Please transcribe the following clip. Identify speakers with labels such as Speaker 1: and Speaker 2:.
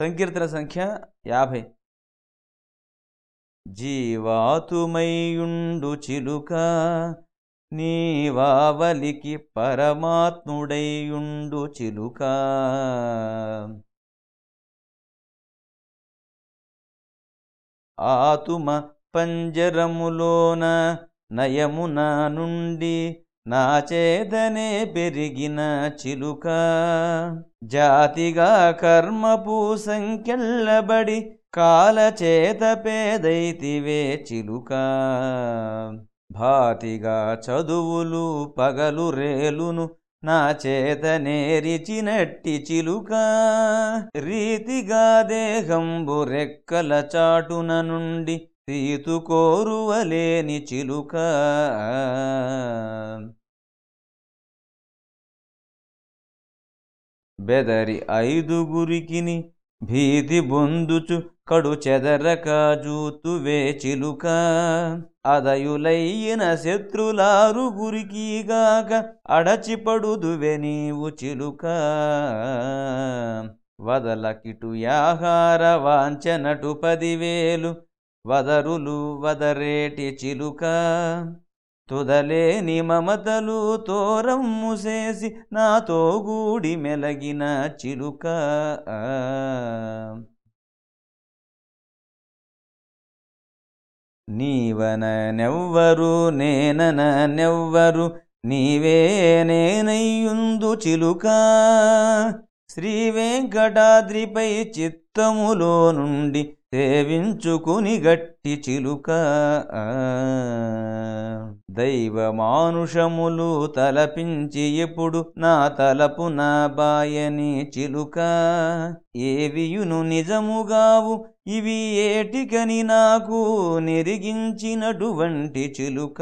Speaker 1: సంకీర్తన సంఖ్య యాభై. జీవాతుమయుండు చిలుక నీవావలికి పరమాత్ముడైయుండు చిలుక. ఆతుమ పంజరములోన నయమున నుండి నా చేతనే పెరిగిన చిలుక జాతిగా కర్మపు సంఖ్యల్లబడి కాలచేత పేదైతివే చిలుక. భాతిగా చదువులు పగలు రేలును నా చేత నేరిచినట్టి చిలుక రీతిగా దేహంబు రెక్కల చాటున నుండి తీతుకోరువలేని చిలుక. బెదరి ఐదుగురికిని భీతి బొందుచు కడు చెదరక జూతువే చిలుక అదయులయ్యిన శత్రులారు గురికిగాక అడచిపడుదువే నీవు చిలుక. వదలకిటు యాహార వాంచనటు పదివేలు వదరులు వదరేటి చిలుక. తుదలేని మమతలు తోరమ్ము చేసి నాతో గూడి మెలగిన చిలుక. నీవన నెవ్వరు నేనన నెవ్వరు నీవే నేనయ్యుందు చిలుక. శ్రీ వెంకటాద్రిపై చిత్తములో నుండి సేవించుకుని గట్టి చిలుక. దైవ మానుషములు తలపించి ఎప్పుడు నా తలపు నా బాయని చిలుక. ఏవియును నిజముగావు ఇవి ఏటికని నాకు నెరిగించినటువంటి చిలుక.